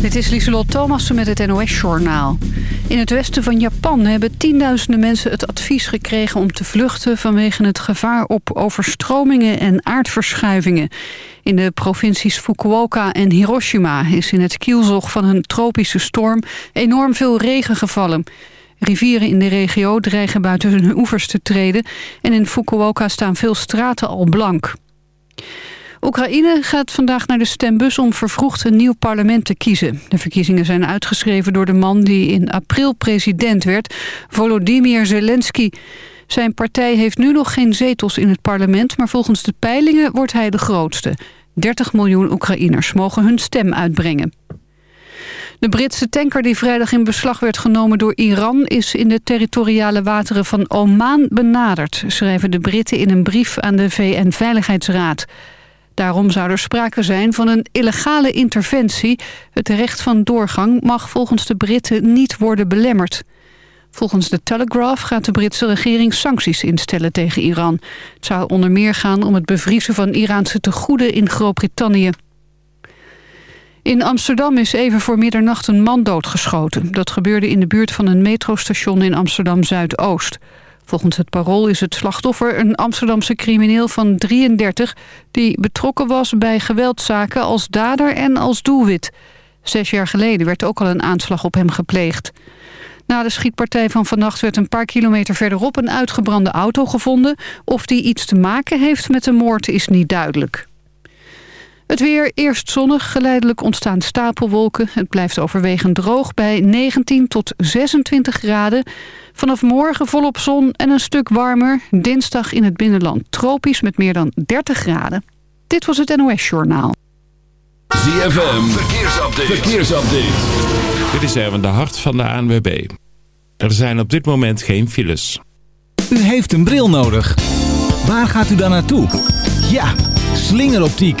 Dit is Lieselot Thomassen met het NOS-journaal. In het westen van Japan hebben tienduizenden mensen het advies gekregen... om te vluchten vanwege het gevaar op overstromingen en aardverschuivingen. In de provincies Fukuoka en Hiroshima is in het kielzog van een tropische storm... enorm veel regen gevallen. Rivieren in de regio dreigen buiten hun oevers te treden... en in Fukuoka staan veel straten al blank. Oekraïne gaat vandaag naar de stembus om vervroegd een nieuw parlement te kiezen. De verkiezingen zijn uitgeschreven door de man die in april president werd, Volodymyr Zelensky. Zijn partij heeft nu nog geen zetels in het parlement, maar volgens de peilingen wordt hij de grootste. 30 miljoen Oekraïners mogen hun stem uitbrengen. De Britse tanker die vrijdag in beslag werd genomen door Iran... is in de territoriale wateren van Oman benaderd... schrijven de Britten in een brief aan de VN-veiligheidsraad. Daarom zou er sprake zijn van een illegale interventie. Het recht van doorgang mag volgens de Britten niet worden belemmerd. Volgens de Telegraph gaat de Britse regering sancties instellen tegen Iran. Het zou onder meer gaan om het bevriezen van Iraanse tegoeden in Groot-Brittannië. In Amsterdam is even voor middernacht een man doodgeschoten. Dat gebeurde in de buurt van een metrostation in Amsterdam-Zuidoost. Volgens het parool is het slachtoffer een Amsterdamse crimineel van 33... die betrokken was bij geweldzaken als dader en als doelwit. Zes jaar geleden werd ook al een aanslag op hem gepleegd. Na de schietpartij van vannacht werd een paar kilometer verderop... een uitgebrande auto gevonden. Of die iets te maken heeft met de moord is niet duidelijk. Het weer eerst zonnig, geleidelijk ontstaan stapelwolken. Het blijft overwegend droog bij 19 tot 26 graden. Vanaf morgen volop zon en een stuk warmer. Dinsdag in het binnenland tropisch met meer dan 30 graden. Dit was het NOS Journaal. ZFM, verkeersupdate. verkeersupdate. Dit is Erwin de Hart van de ANWB. Er zijn op dit moment geen files. U heeft een bril nodig. Waar gaat u dan naartoe? Ja, slingeroptiek.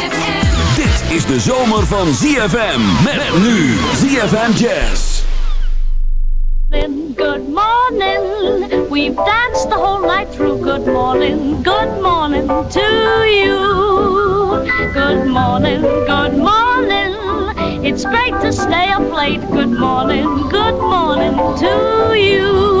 Is de zomer van ZFM. Met nu ZFM Jazz. Good morning. We've danced the whole night through. Good morning. Good morning to you. Good morning. Good morning. It's great to stay up late. Good morning. Good morning to you.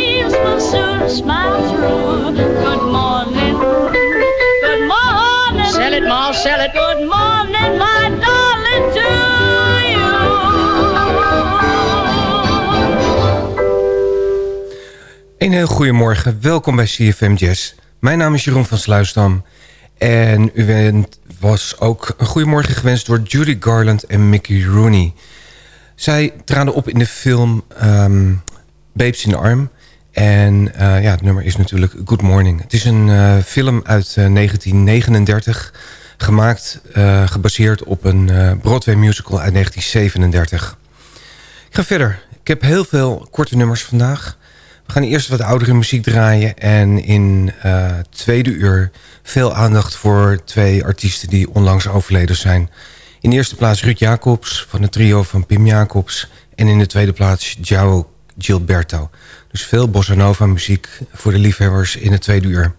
will soon smile through. Good morning. Good morning. Sell it, Ma, sell it. Good morning, my darling, to Een heel goedemorgen, welkom bij CFM Jazz. Mijn naam is Jeroen van Sluisdam. En u was ook een goedemorgen gewenst door Judy Garland en Mickey Rooney. Zij traden op in de film um, Babes in the Arm. En uh, ja, het nummer is natuurlijk Good Morning. Het is een uh, film uit uh, 1939, gemaakt, gebaseerd op een Broadway musical uit 1937. Ik ga verder. Ik heb heel veel korte nummers vandaag. We gaan eerst wat oudere muziek draaien. En in uh, tweede uur veel aandacht voor twee artiesten die onlangs overleden zijn. In de eerste plaats Ruud Jacobs van het trio van Pim Jacobs. En in de tweede plaats João Gilberto. Dus veel bossa nova muziek voor de liefhebbers in het tweede uur.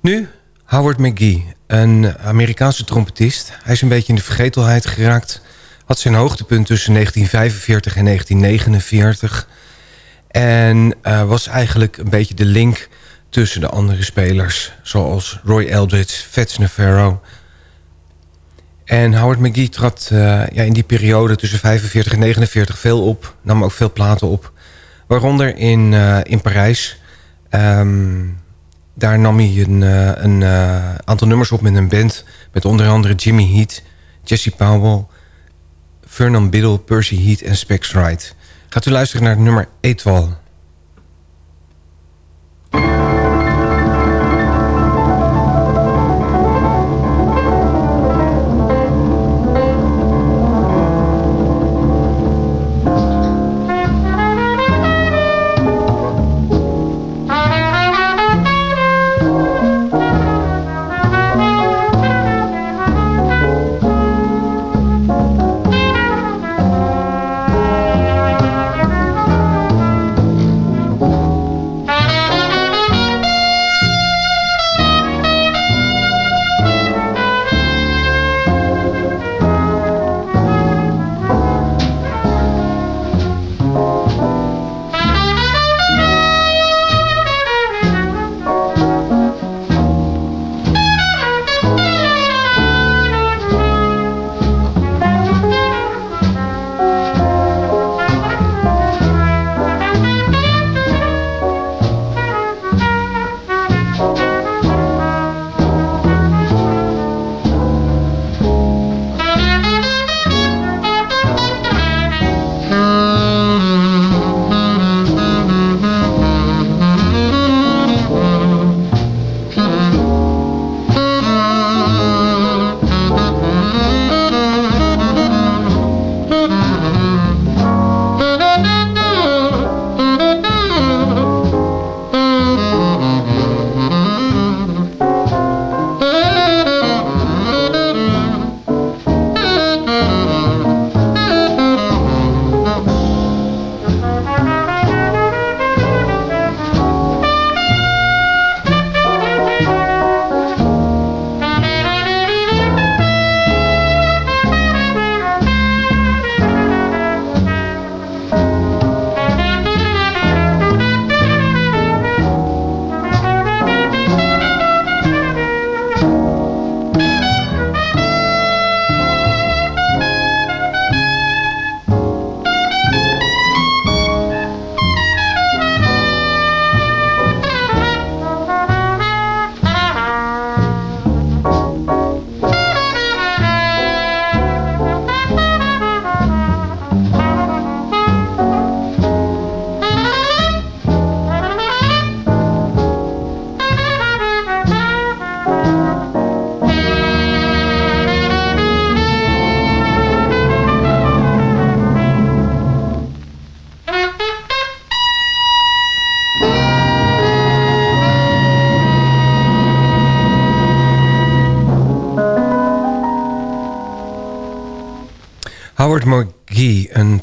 Nu Howard McGee, een Amerikaanse trompetist. Hij is een beetje in de vergetelheid geraakt. Had zijn hoogtepunt tussen 1945 en 1949... En uh, was eigenlijk een beetje de link tussen de andere spelers. Zoals Roy Eldridge, Fats Navarro. En Howard McGee trad uh, ja, in die periode tussen 45 en 49 veel op. Nam ook veel platen op. Waaronder in, uh, in Parijs. Um, daar nam hij een, een aantal nummers op met een band. Met onder andere Jimmy Heat, Jesse Powell... Vernon Biddle, Percy Heat en Specs Wright... Gaat u luisteren naar het nummer Eetwal.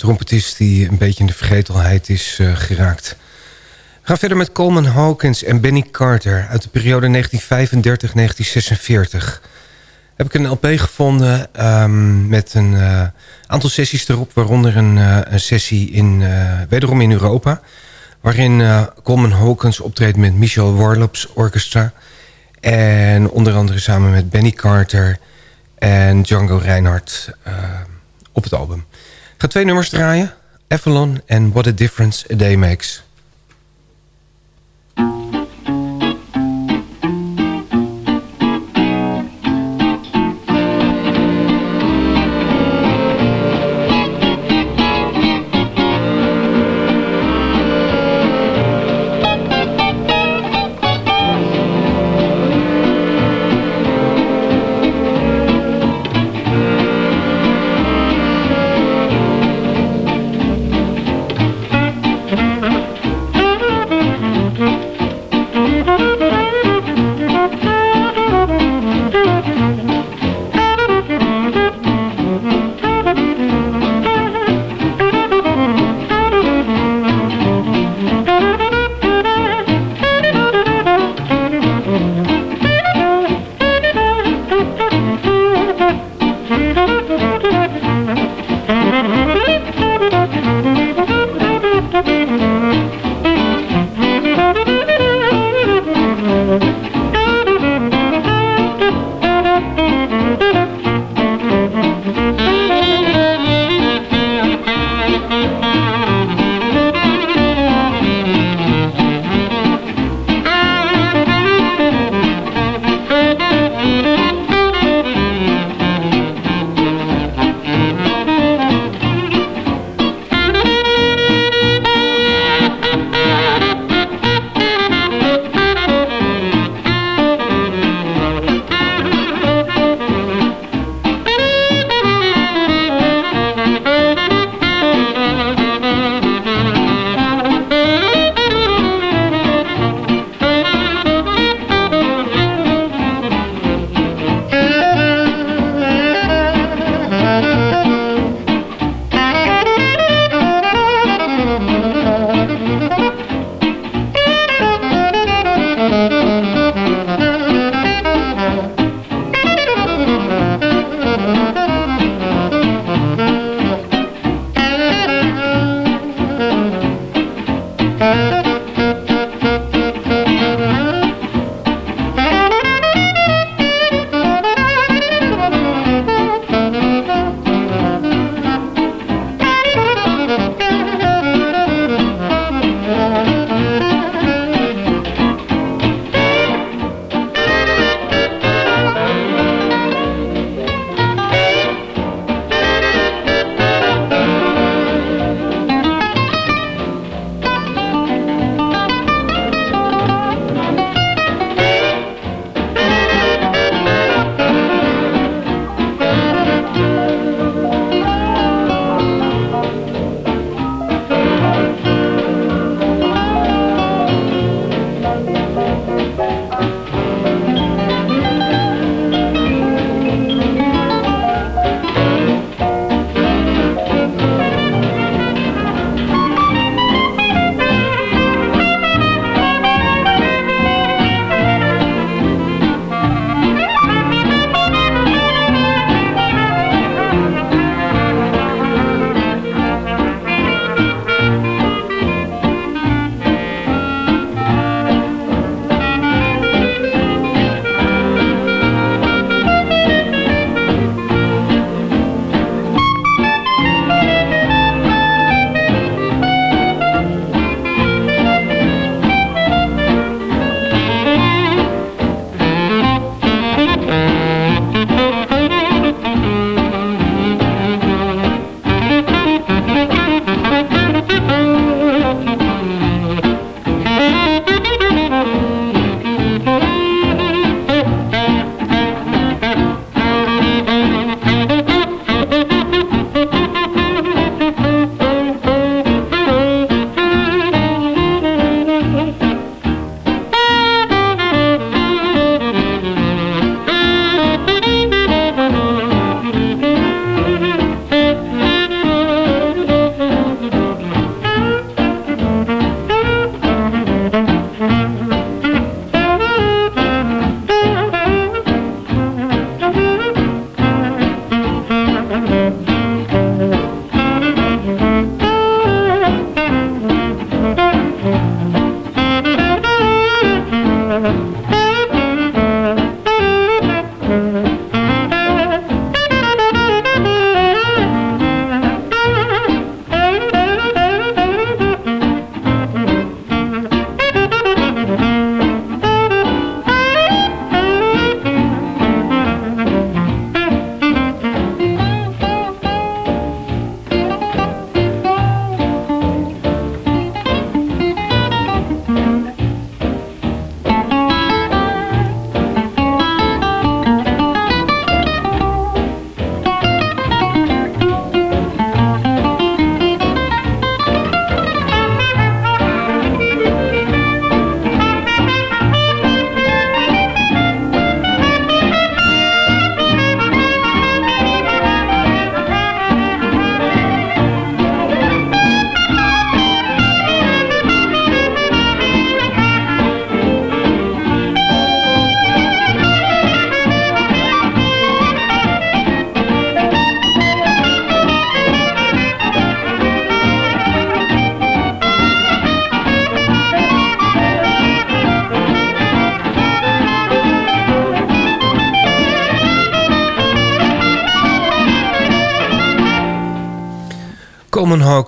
Trompetist die een beetje in de vergetelheid is uh, geraakt. We gaan verder met Coleman Hawkins en Benny Carter uit de periode 1935-1946. Heb ik een LP gevonden um, met een uh, aantal sessies erop, waaronder een, uh, een sessie in, wederom in Europa, waarin Coleman Hawkins optreedt met Michel Warlop's orchestra en onder andere samen met Benny Carter en Django Reinhardt op het album. Ga twee nummers draaien. Avalon en What a Difference a Day Makes.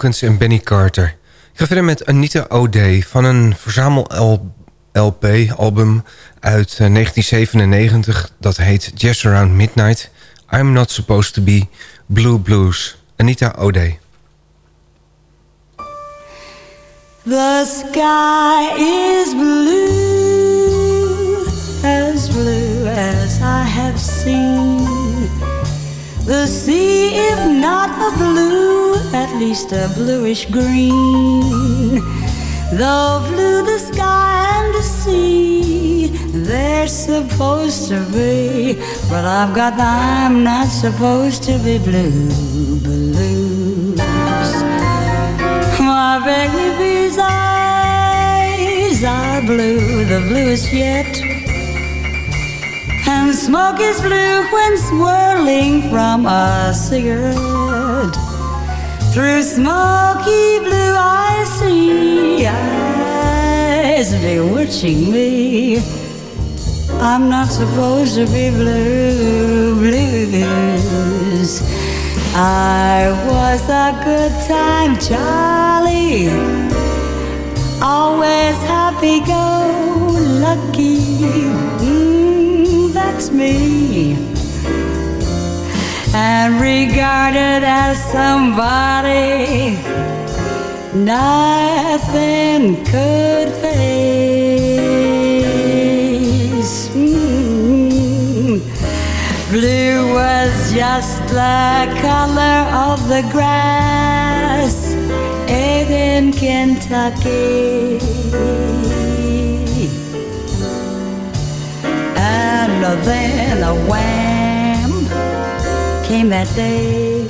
En Benny Carter. Ik ga verder met Anita O'Day van een verzamel-LP-album uit 1997. Dat heet Jazz Around Midnight. I'm Not Supposed to Be Blue Blues. Anita O'Day. The sky is blue, as blue as I have seen. The sea, if not a blue, at least a bluish green. Though blue the sky and the sea, they're supposed to be. But I've got the I'm not supposed to be blue blues. My baby's eyes are blue, the bluest yet. And smoke is blue when swirling from a cigarette. Through smoky blue see eyes bewitching me. I'm not supposed to be blue, blues. I was a good time, Charlie. Always happy go lucky. Mm, that's me. And regarded as somebody nothing could face. Mm. Blue was just the color of the grass in Kentucky. And then wham came that day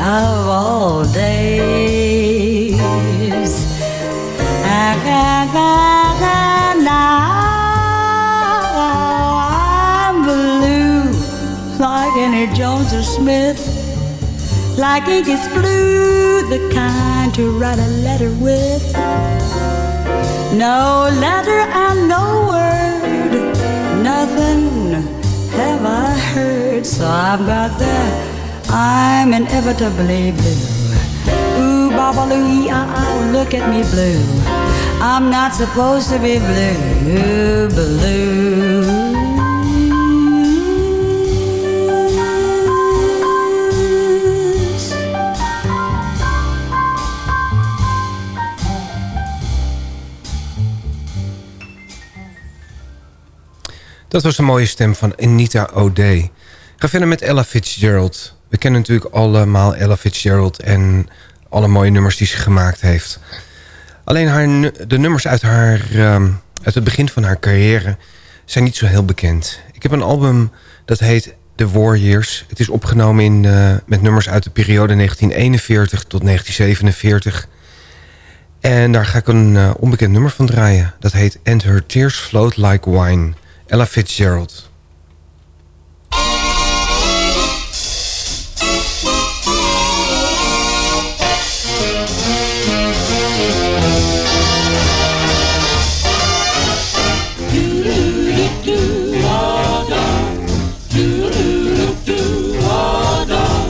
of all days. And now I'm blue like any Jones or Smith. Like ink is blue, the kind to write a letter with. No letter and no word, nothing have I heard. So I've got the I'm inevitably blue. Ooh, babaloo, ah, ah, look at me blue. I'm not supposed to be blue, blue. Dat was een mooie stem van Anita O'Day. Ga verder met Ella Fitzgerald. We kennen natuurlijk allemaal Ella Fitzgerald... en alle mooie nummers die ze gemaakt heeft. Alleen haar, de nummers uit, haar, um, uit het begin van haar carrière... zijn niet zo heel bekend. Ik heb een album dat heet The War Years. Het is opgenomen in, uh, met nummers uit de periode 1941 tot 1947... En daar ga ik een uh, onbekend nummer van draaien. Dat heet And Her Tears Float Like Wine. Ella Fitzgerald.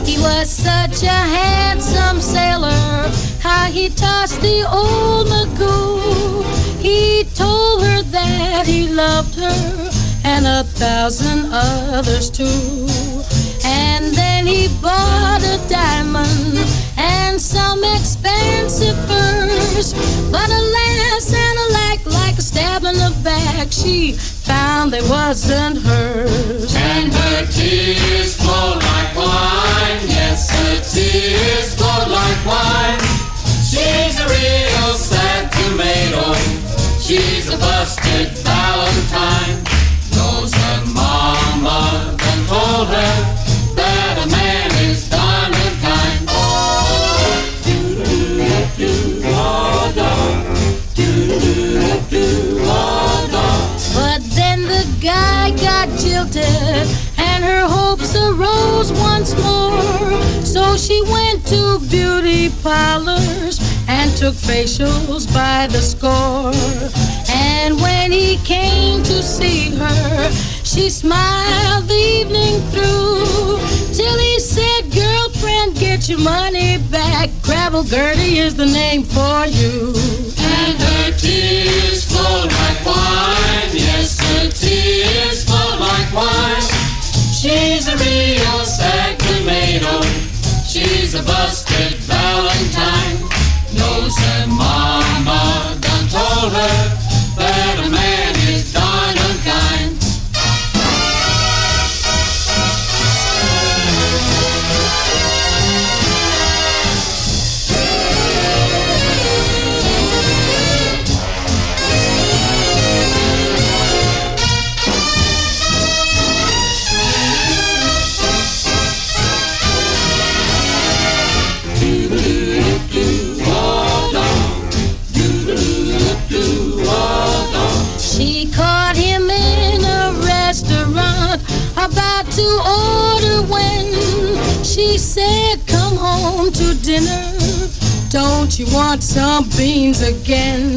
He was such a handsome sailor, how he tossed the old Magoo. He told her that he loved her and a thousand others too. And then he bought a diamond and some expensive furs. But alas, and alack, like a stab in the back, she found they wasn't hers. And her tears flow like wine. Yes, her tears flow like wine. She's a real sad tomato. She's a busted Valentine. Told her that a man is in kind. But then the guy got jilted and her hopes arose once more. So she went to beauty parlors and took facials by the score. And when he came to see her, she smiled the evening through till he said, Girlfriend, get your money back. Gravel Gertie is the name for you. And her tears flowed like wine. Yes, her tears flow like wine. She's a real sad tomato. She's a busted Valentine. Knows her mama done told her that a man dinner. Don't you want some beans again?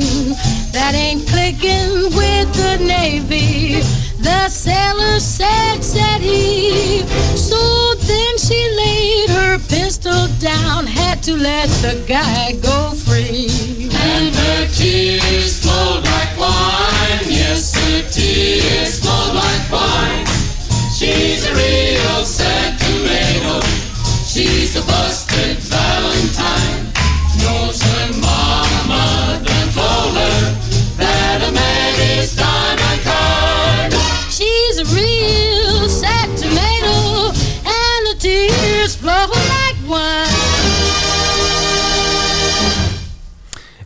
That ain't clicking with the Navy. The sailor said, said he. So then she laid her pistol down, had to let the guy go free. And her tears flowed like wine. Yes, her tears flowed like wine. She's a real sad tomato. She's a busted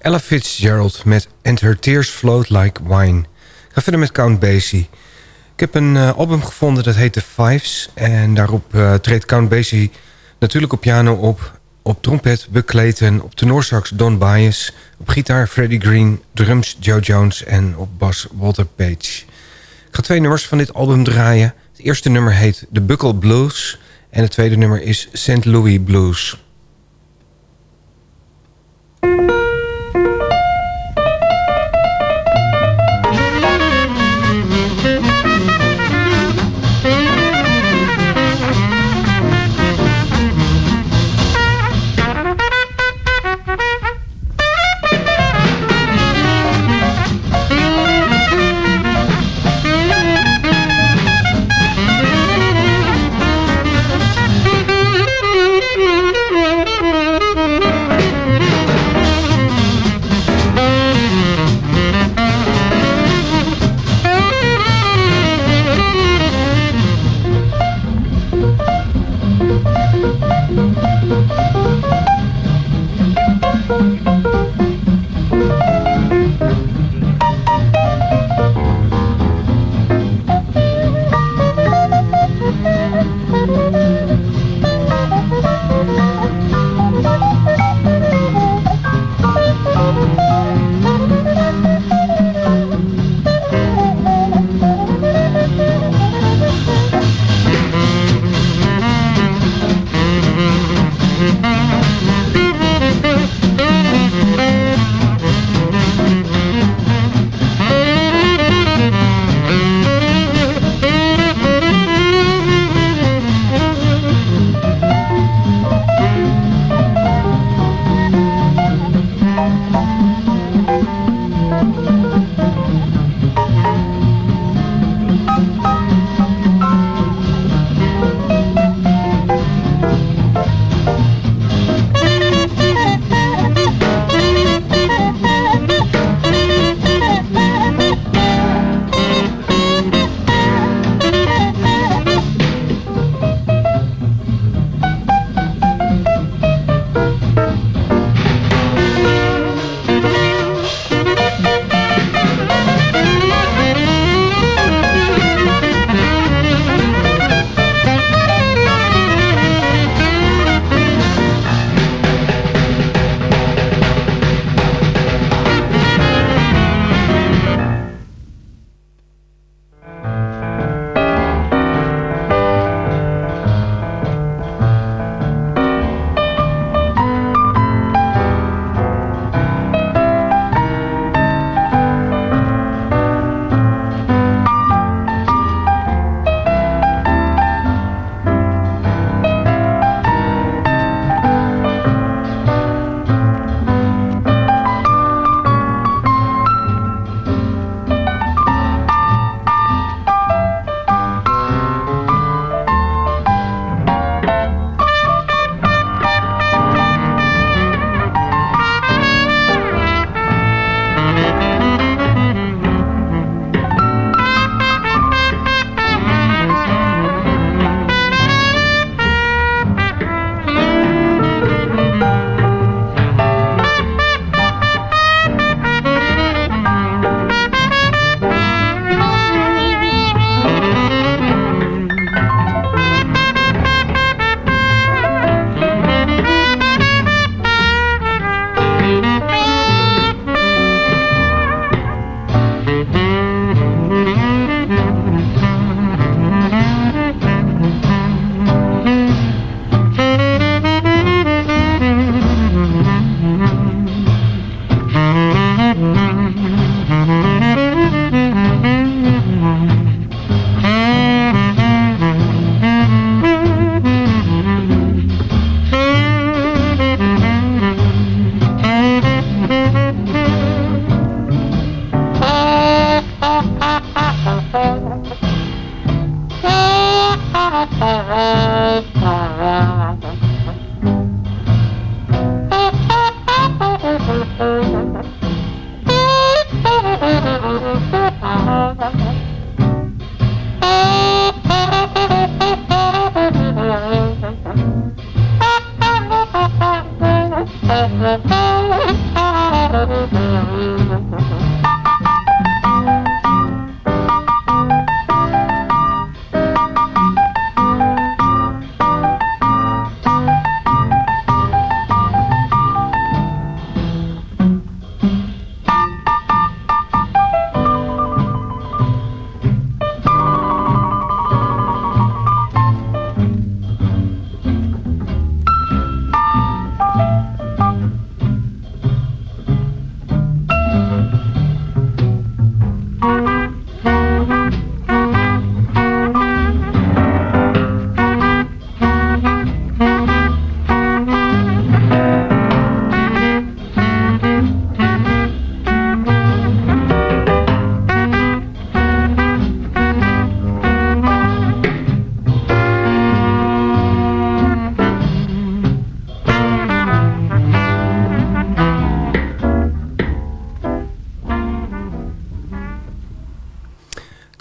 Ella Fitzgerald met And Her Tears Float Like Wine. Ga verder met Count Basie. Ik heb een eh, album gevonden dat heet The Fives. En daarop eh, treedt Count Basie natuurlijk op piano op. Op trompet Buck Clayton. Op tenorsax Don Byas. Op gitaar Freddie Green. Drums Joe Jones. En op bas Walter Page. Ik ga twee nummers van dit album draaien. Het eerste nummer heet The Buckle Blues. En het tweede nummer is St. Louis Blues.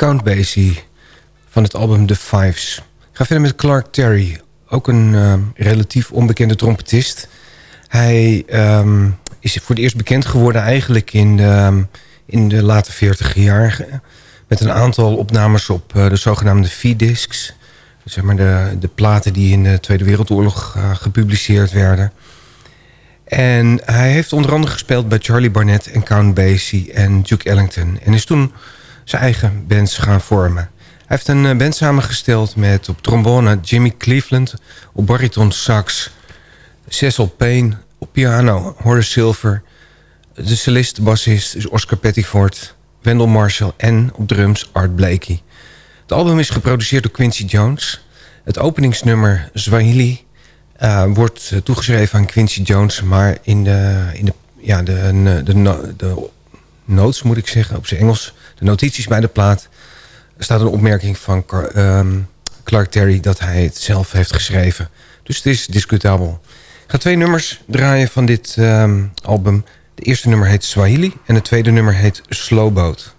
Count Basie van het album The Fives. Ik ga verder met Clark Terry, ook een ehm, relatief onbekende trompetist. Hij ehm, is voor het eerst bekend geworden eigenlijk in de, ehm, in de late 40 jaar... met een aantal opnames op eh, de zogenaamde V-discs. Zeg maar de, de platen die in de Tweede Wereldoorlog uh, gepubliceerd werden... En hij heeft onder andere gespeeld bij Charlie Barnett en Count Basie en Duke Ellington. En is toen zijn eigen bands gaan vormen. Hij heeft een eh, band samengesteld met op trombone Jimmy Cleveland... op bariton sax Cecil Payne, op piano Horace Silver... de cellist, bassist is Oscar Pettiford... Wendell Marshall en op drums Art Blakey. Het album is geproduceerd door Quincy Jones. Het openingsnummer Swahili uh, wordt uh, toegeschreven aan Quincy Jones... maar in de, in de, ja, de, de, de, de notes, moet ik zeggen, op zijn Engels de notities bij de plaat... staat een opmerking van um, Clark Terry dat hij het zelf heeft geschreven. Dus het is discutabel. Ik ga twee nummers draaien van dit um, album. De eerste nummer heet Swahili en het tweede nummer heet Slowboat.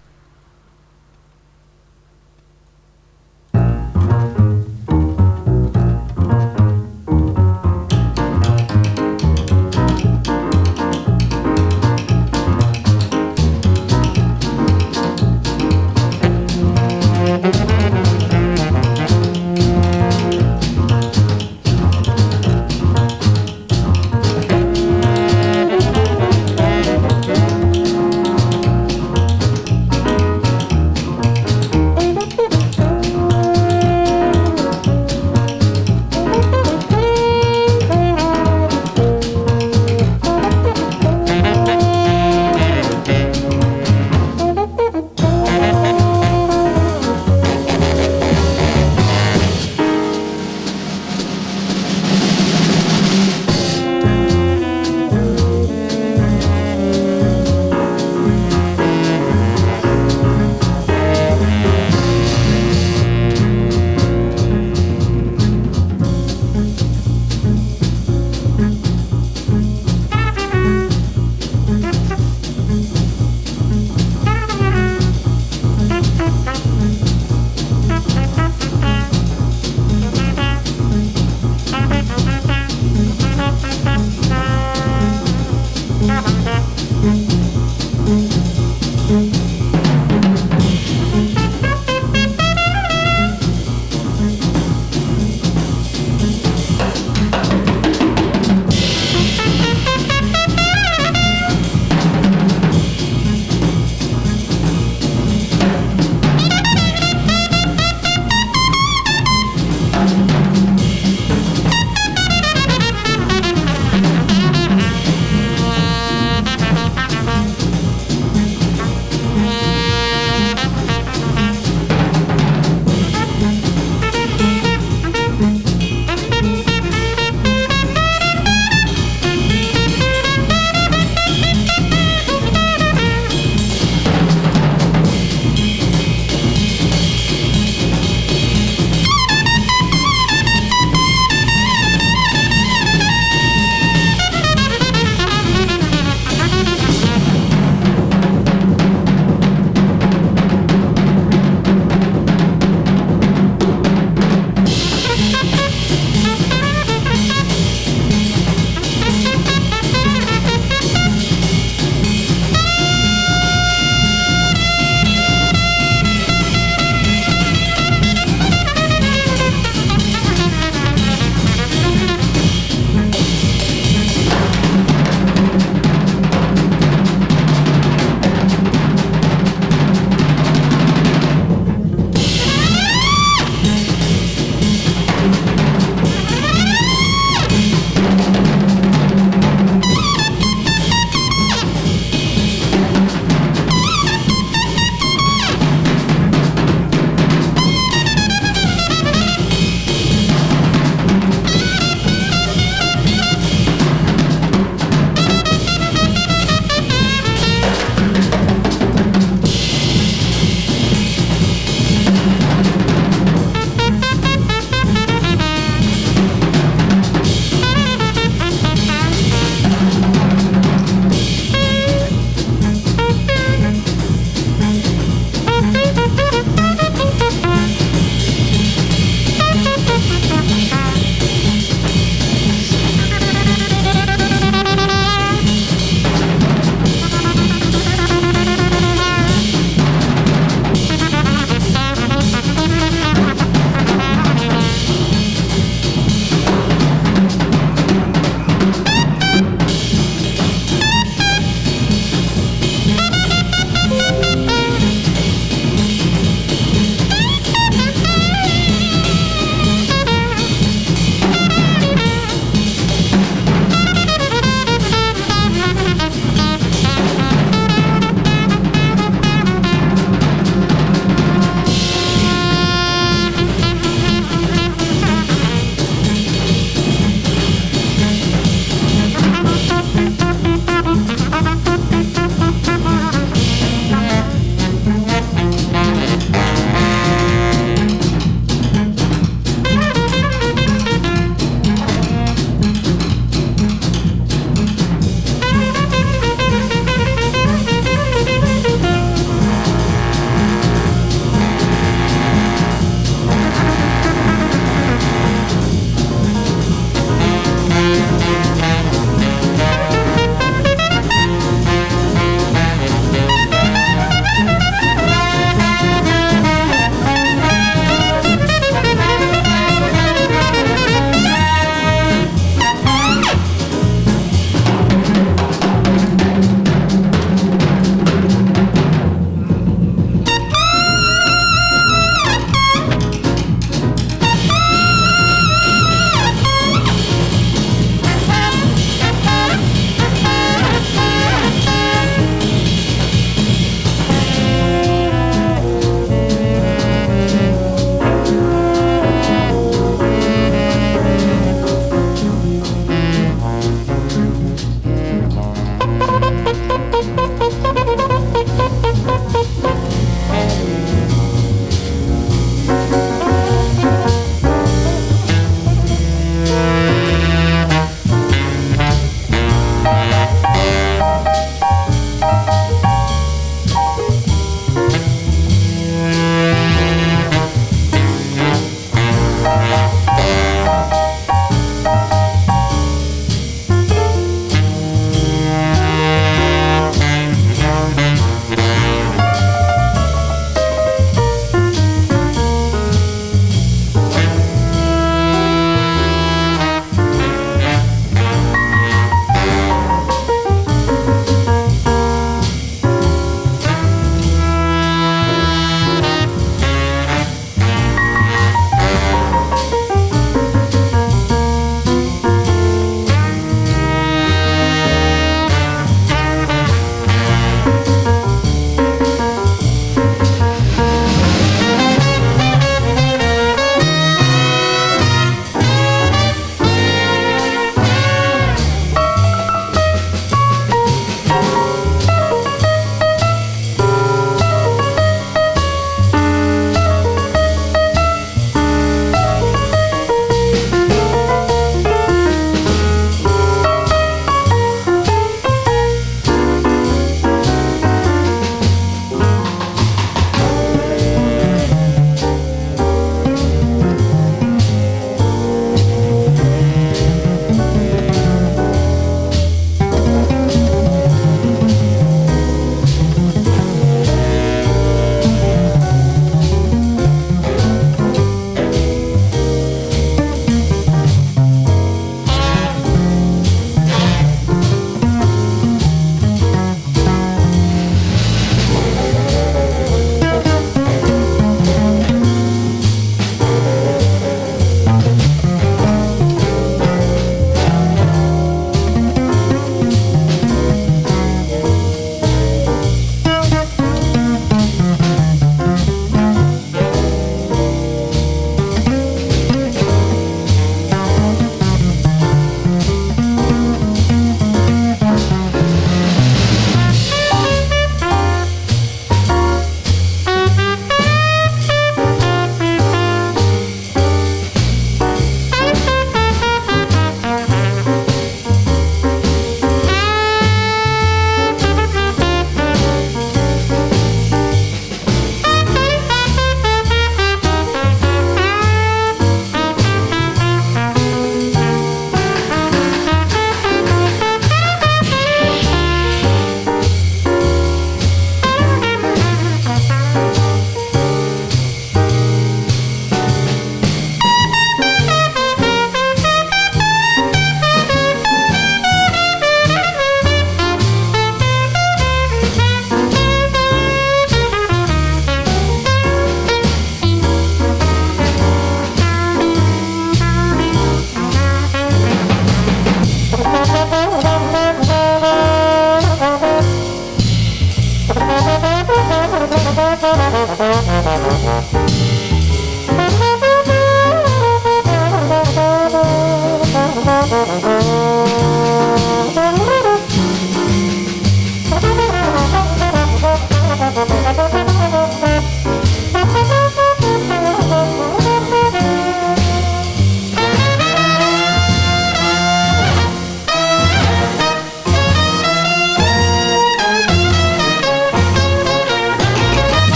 Thank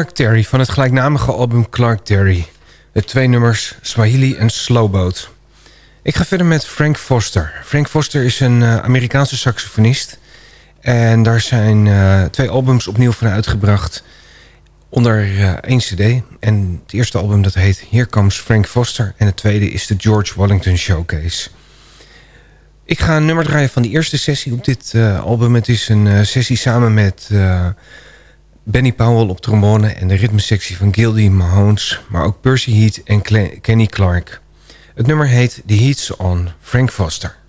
Clark Terry van het gelijknamige album Clark Terry. De twee nummers Swahili en Slowboat. Ik ga verder met Frank Foster. Frank Foster is een uh, Amerikaanse saxofonist. En daar zijn uh, twee albums opnieuw van uitgebracht. Onder uh, één cd. En het eerste album dat heet Here Comes Frank Foster. En het tweede is de George Wellington Showcase. Ik ga een nummer draaien van de eerste sessie op dit album. Het is een sessie samen met... Benny Powell op trombone en de ritmesectie van Gildy Mahones... maar ook Percy Heat en Kenny Clark. Het nummer heet The Heat's On, Frank Foster.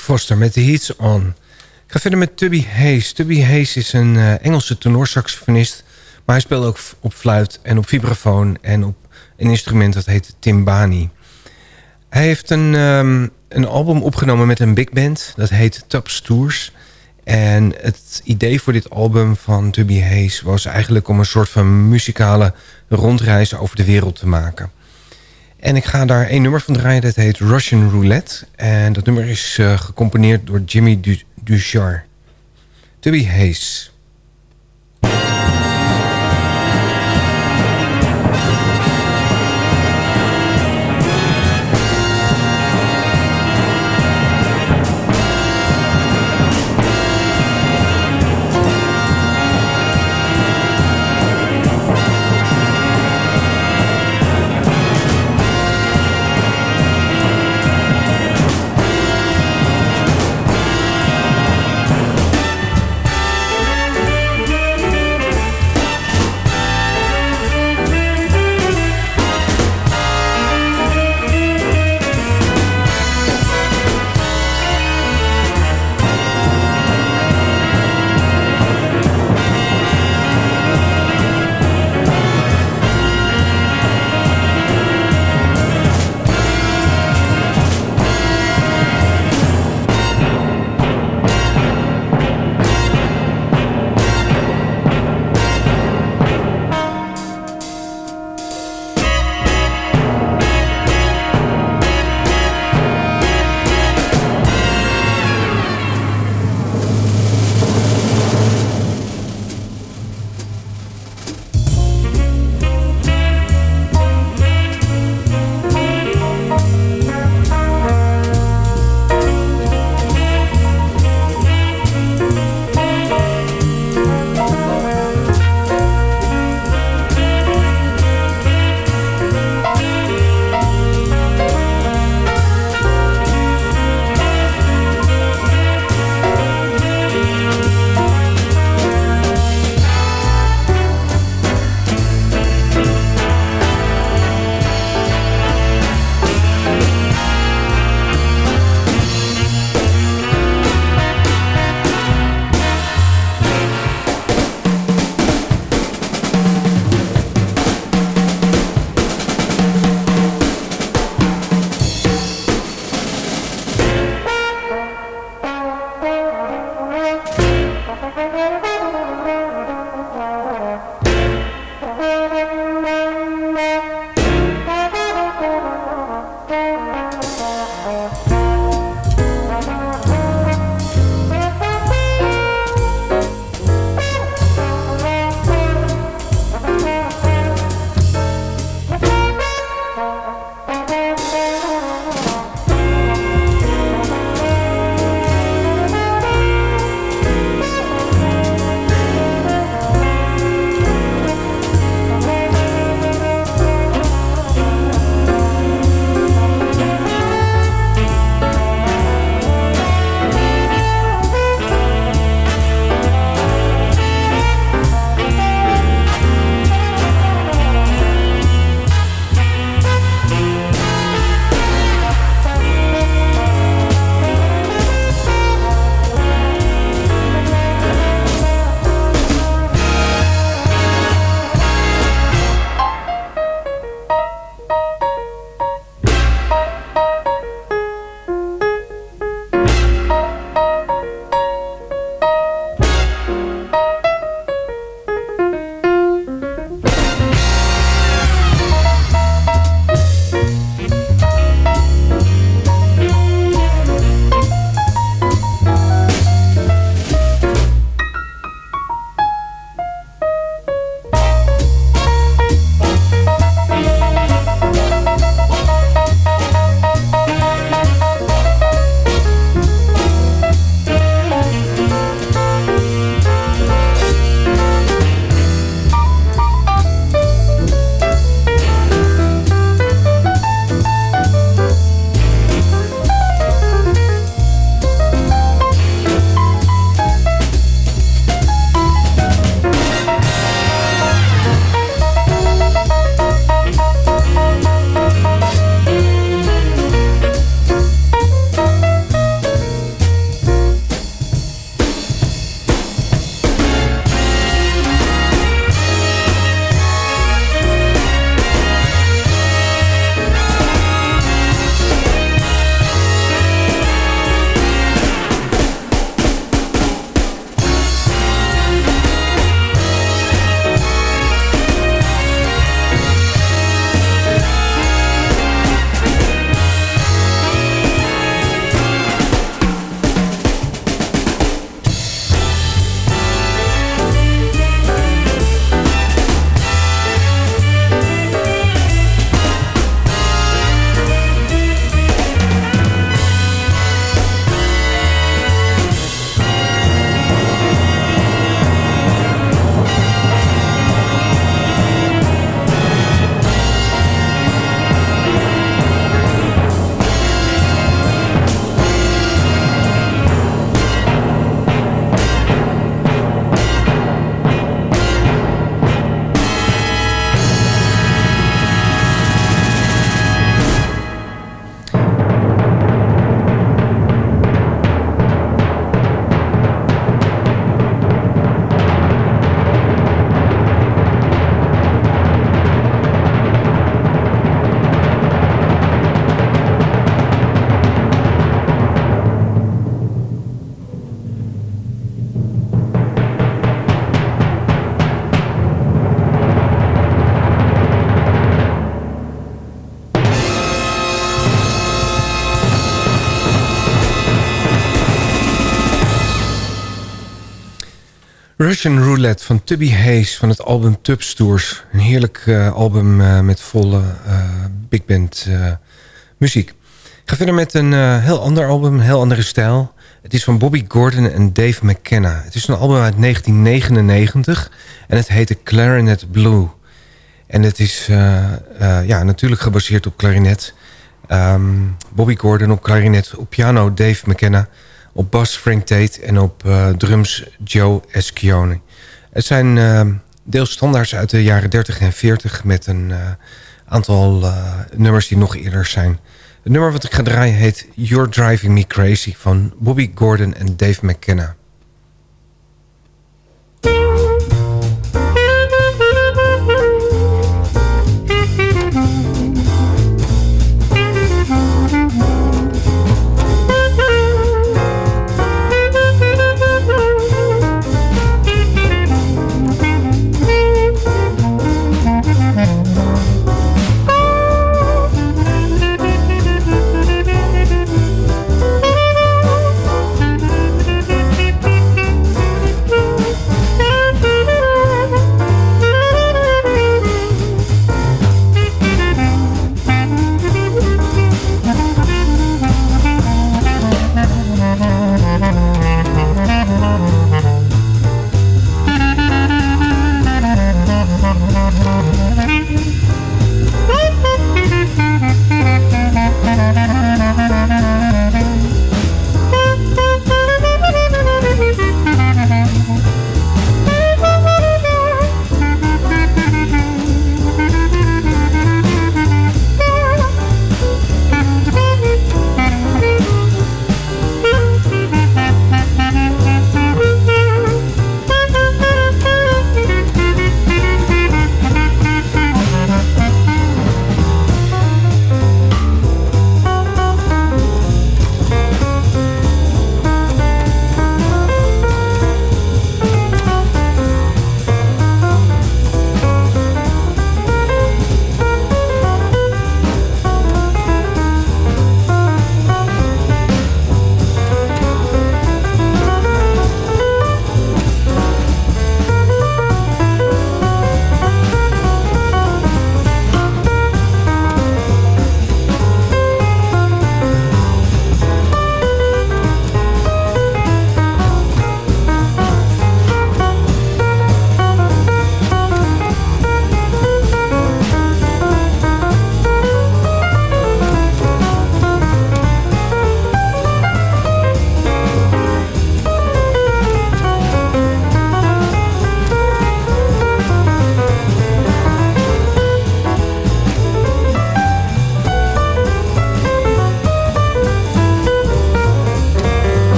Foster met The Heats On. Ik ga verder met Tubby Hayes. Tubby Hayes is een uh, Engelse tenorsaxofonist... maar hij speelt ook op fluit en op vibrafoon... en op een instrument dat heet timbani. Hij heeft een, um, een album opgenomen met een big band. Dat heet Tubbs Tours. En het idee voor dit album van Tubby Hayes... was eigenlijk om een soort van muzikale rondreis over de wereld te maken. En ik ga daar één nummer van draaien. Dat heet Russian Roulette. En dat nummer is uh, gecomponeerd door Jimmy du Duchar. Tubby Hayes. Russian Roulette van Tubby Hayes van het album Tubs Tours. Een heerlijk uh, album uh, met volle uh, big band muziek. Ik ga verder met een heel ander album, een heel andere stijl. Het is van Bobby Gordon en Dave McKenna. Het is een album uit 1999 en het heette Clarinet Blue. En het is ja, natuurlijk gebaseerd op klarinet. Um, Bobby Gordon op klarinet, op piano Dave McKenna... Op bas Frank Tate en op uh, drums Joe Escione. Het zijn uh, deels standaards uit de jaren 30 en 40... met een uh, aantal nummers die nog eerder zijn. Het nummer wat ik ga draaien heet You're Driving Me Crazy... van Bobby Gordon en Dave McKenna.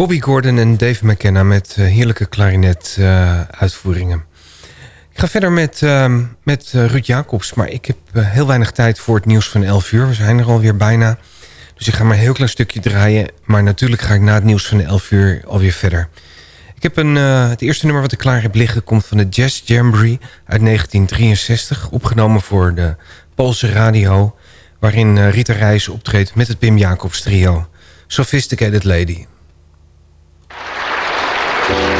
Bobby Gordon en Dave McKenna met eh, heerlijke klarinet-uitvoeringen. Eh, ik ga verder met, ehm, met eh, Ruud Jacobs, maar ik heb heel weinig tijd voor het nieuws van 11 uur. We zijn er alweer bijna, dus ik ga maar een heel klein stukje draaien. Maar natuurlijk ga ik na het nieuws van 11 uur alweer verder. Ik heb een, het eerste nummer wat ik klaar heb liggen komt van de Jazz Jamboree uit 1963. Opgenomen voor de Poolse radio, waarin Rita Reis optreedt met het Pim Jacobs trio. Sophisticated Lady. Thank you.